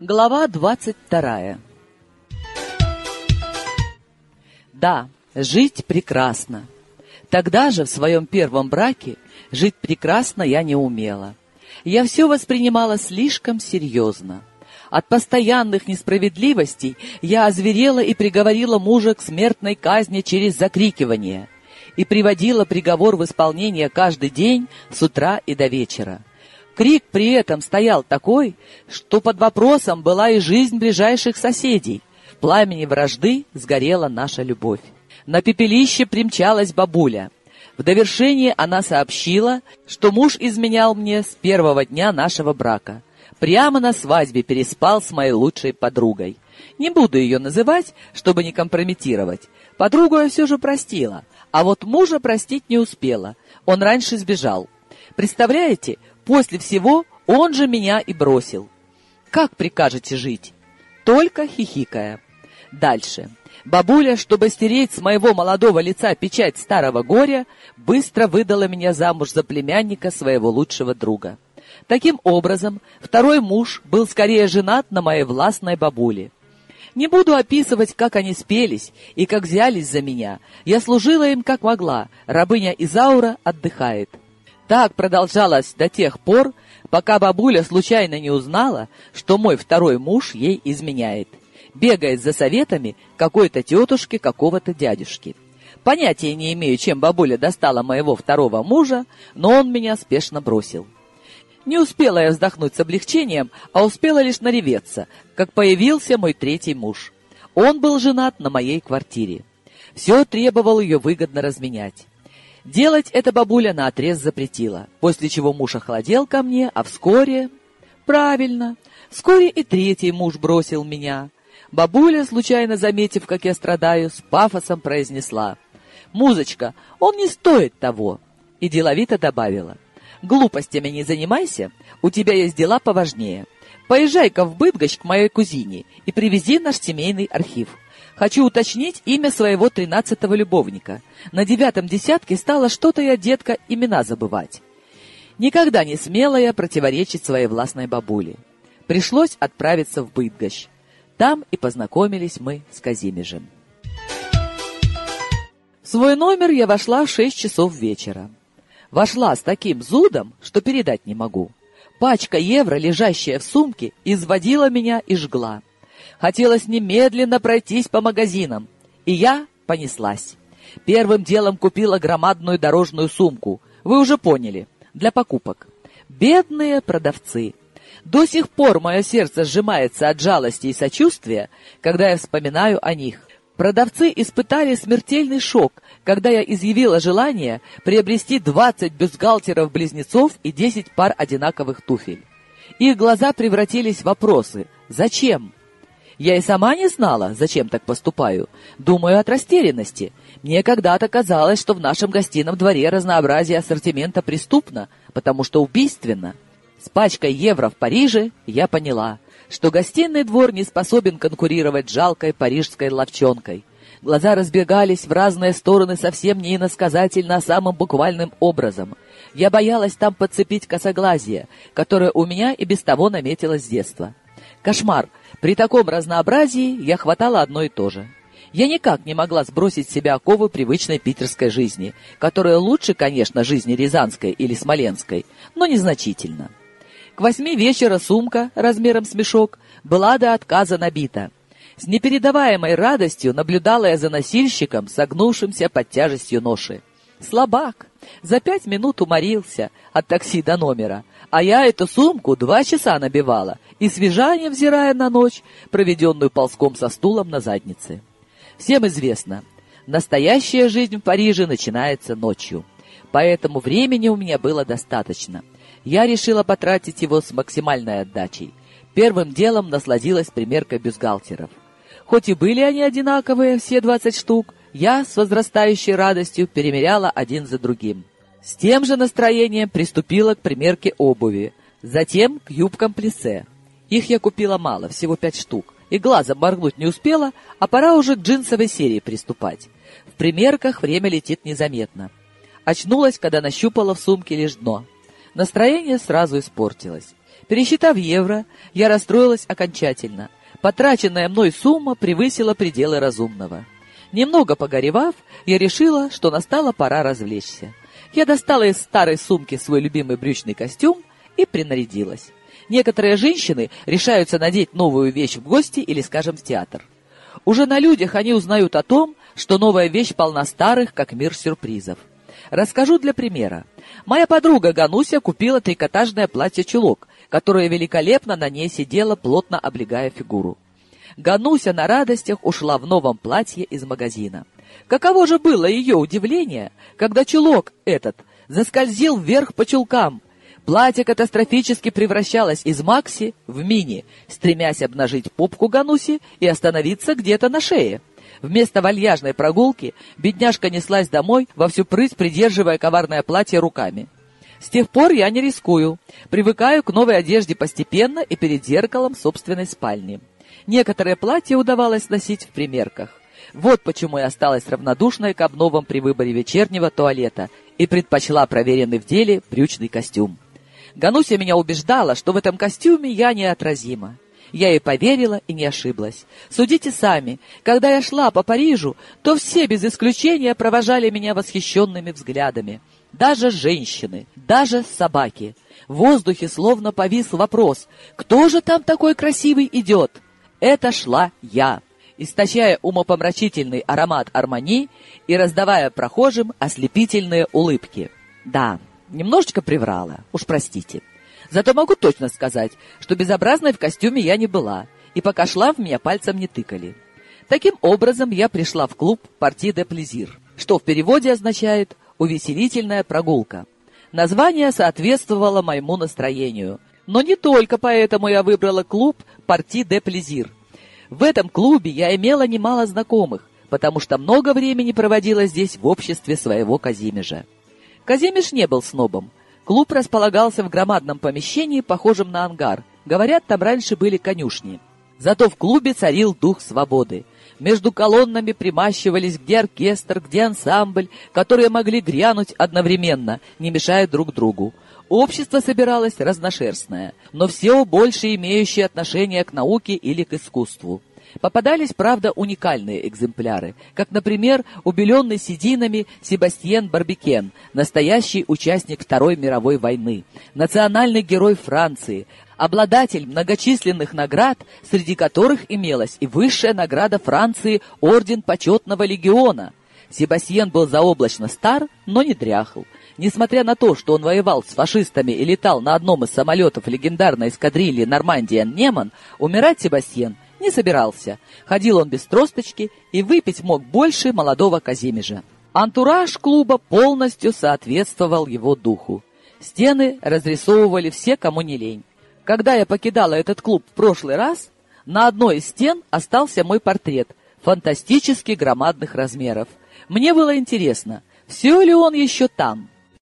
Глава двадцать вторая Да, жить прекрасно. Тогда же, в своем первом браке, жить прекрасно я не умела. Я все воспринимала слишком серьезно. От постоянных несправедливостей я озверела и приговорила мужа к смертной казни через закрикивание и приводила приговор в исполнение каждый день с утра и до вечера. Крик при этом стоял такой, что под вопросом была и жизнь ближайших соседей. В пламени вражды сгорела наша любовь. На пепелище примчалась бабуля. В довершение она сообщила, что муж изменял мне с первого дня нашего брака — Прямо на свадьбе переспал с моей лучшей подругой. Не буду ее называть, чтобы не компрометировать. Подругу я все же простила, а вот мужа простить не успела. Он раньше сбежал. Представляете, после всего он же меня и бросил. Как прикажете жить? Только хихикая. Дальше. Бабуля, чтобы стереть с моего молодого лица печать старого горя, быстро выдала меня замуж за племянника своего лучшего друга. Таким образом, второй муж был скорее женат на моей властной бабуле. Не буду описывать, как они спелись и как взялись за меня. Я служила им как могла, рабыня Изаура отдыхает. Так продолжалось до тех пор, пока бабуля случайно не узнала, что мой второй муж ей изменяет. Бегает за советами какой-то тетушки какого-то дядюшки. Понятия не имею, чем бабуля достала моего второго мужа, но он меня спешно бросил. Не успела я вздохнуть с облегчением, а успела лишь нареветься, как появился мой третий муж. Он был женат на моей квартире. Все требовал ее выгодно разменять. Делать это бабуля наотрез запретила, после чего муж охладел ко мне, а вскоре... Правильно, вскоре и третий муж бросил меня. Бабуля, случайно заметив, как я страдаю, с пафосом произнесла. «Музычка, он не стоит того!» И деловито добавила. Глупостями не занимайся, у тебя есть дела поважнее. Поезжай-ка в Быдгощ к моей кузине и привези наш семейный архив. Хочу уточнить имя своего тринадцатого любовника. На девятом десятке стало что-то я, детка, имена забывать. Никогда не смела я противоречить своей властной бабуле. Пришлось отправиться в Быдгощ. Там и познакомились мы с Казимежем. В свой номер я вошла в шесть часов вечера. Вошла с таким зудом, что передать не могу. Пачка евро, лежащая в сумке, изводила меня и жгла. Хотелось немедленно пройтись по магазинам, и я понеслась. Первым делом купила громадную дорожную сумку, вы уже поняли, для покупок. Бедные продавцы. До сих пор мое сердце сжимается от жалости и сочувствия, когда я вспоминаю о них. Продавцы испытали смертельный шок, когда я изъявила желание приобрести 20 бюстгальтеров-близнецов и 10 пар одинаковых туфель. Их глаза превратились в вопросы «Зачем?». Я и сама не знала, зачем так поступаю. Думаю от растерянности. Мне когда-то казалось, что в нашем гостином дворе разнообразие ассортимента преступно, потому что убийственно. С пачкой евро в Париже я поняла, что гостиный двор не способен конкурировать с жалкой парижской ловчонкой. Глаза разбегались в разные стороны совсем не иносказательно, а самым буквальным образом. Я боялась там подцепить косоглазие, которое у меня и без того наметилось с детства. Кошмар! При таком разнообразии я хватала одно и то же. Я никак не могла сбросить себя оковы привычной питерской жизни, которая лучше, конечно, жизни рязанской или смоленской, но незначительно. К восьми вечера сумка размером с мешок была до отказа набита — с непередаваемой радостью наблюдала я за носильщиком, согнувшимся под тяжестью ноши. Слабак. За пять минут уморился от такси до номера. А я эту сумку два часа набивала и свежание взирая на ночь, проведенную ползком со стулом на заднице. Всем известно, настоящая жизнь в Париже начинается ночью. Поэтому времени у меня было достаточно. Я решила потратить его с максимальной отдачей. Первым делом насладилась примеркой бюстгальтеров. Хоть и были они одинаковые, все двадцать штук, я с возрастающей радостью перемеряла один за другим. С тем же настроением приступила к примерке обуви, затем к юбкам плесе. Их я купила мало, всего пять штук, и глазом моргнуть не успела, а пора уже к джинсовой серии приступать. В примерках время летит незаметно. Очнулась, когда нащупала в сумке лишь дно. Настроение сразу испортилось. Пересчитав евро, я расстроилась окончательно. Потраченная мной сумма превысила пределы разумного. Немного погоревав, я решила, что настала пора развлечься. Я достала из старой сумки свой любимый брючный костюм и принарядилась. Некоторые женщины решаются надеть новую вещь в гости или, скажем, в театр. Уже на людях они узнают о том, что новая вещь полна старых, как мир сюрпризов. Расскажу для примера. Моя подруга Гануся купила трикотажное платье-чулок, которое великолепно на ней сидело, плотно облегая фигуру. Гануся на радостях ушла в новом платье из магазина. Каково же было ее удивление, когда чулок этот заскользил вверх по чулкам, Платье катастрофически превращалось из макси в мини, стремясь обнажить попку Гануси и остановиться где-то на шее. Вместо вальяжной прогулки бедняжка неслась домой, во всю прыть придерживая коварное платье руками. С тех пор я не рискую, привыкаю к новой одежде постепенно и перед зеркалом собственной спальни. Некоторые платья удавалось носить в примерках. Вот почему я осталась равнодушной к обновам при выборе вечернего туалета и предпочла проверенный в деле брючный костюм. Гануся меня убеждала, что в этом костюме я неотразима. Я ей поверила и не ошиблась. Судите сами, когда я шла по Парижу, то все без исключения провожали меня восхищенными взглядами. Даже женщины, даже собаки. В воздухе словно повис вопрос, кто же там такой красивый идет? Это шла я, источая умопомрачительный аромат армани и раздавая прохожим ослепительные улыбки. Да, Немножечко приврала, уж простите. Зато могу точно сказать, что безобразной в костюме я не была, и пока шла, в меня пальцем не тыкали. Таким образом, я пришла в клуб «Парти де Плезир», что в переводе означает «увеселительная прогулка». Название соответствовало моему настроению. Но не только поэтому я выбрала клуб «Парти де Плезир». В этом клубе я имела немало знакомых, потому что много времени проводила здесь в обществе своего Казимежа. Казимиш не был снобом. Клуб располагался в громадном помещении, похожем на ангар. Говорят, там раньше были конюшни. Зато в клубе царил дух свободы. Между колоннами примащивались где оркестр, где ансамбль, которые могли грянуть одновременно, не мешая друг другу. Общество собиралось разношерстное, но все больше имеющее отношение к науке или к искусству. Попадались, правда, уникальные экземпляры, как, например, убеленный сединами Себастьен Барбикен, настоящий участник Второй мировой войны, национальный герой Франции, обладатель многочисленных наград, среди которых имелась и высшая награда Франции Орден Почетного Легиона. Себастьен был заоблачно стар, но не дряхл. Несмотря на то, что он воевал с фашистами и летал на одном из самолетов легендарной эскадрильи Нормандия-Неман, умирать Себастьен не собирался. Ходил он без тросточки и выпить мог больше молодого Казимежа. Антураж клуба полностью соответствовал его духу. Стены разрисовывали все, кому не лень. Когда я покидала этот клуб в прошлый раз, на одной из стен остался мой портрет фантастически громадных размеров. Мне было интересно, все ли он еще там.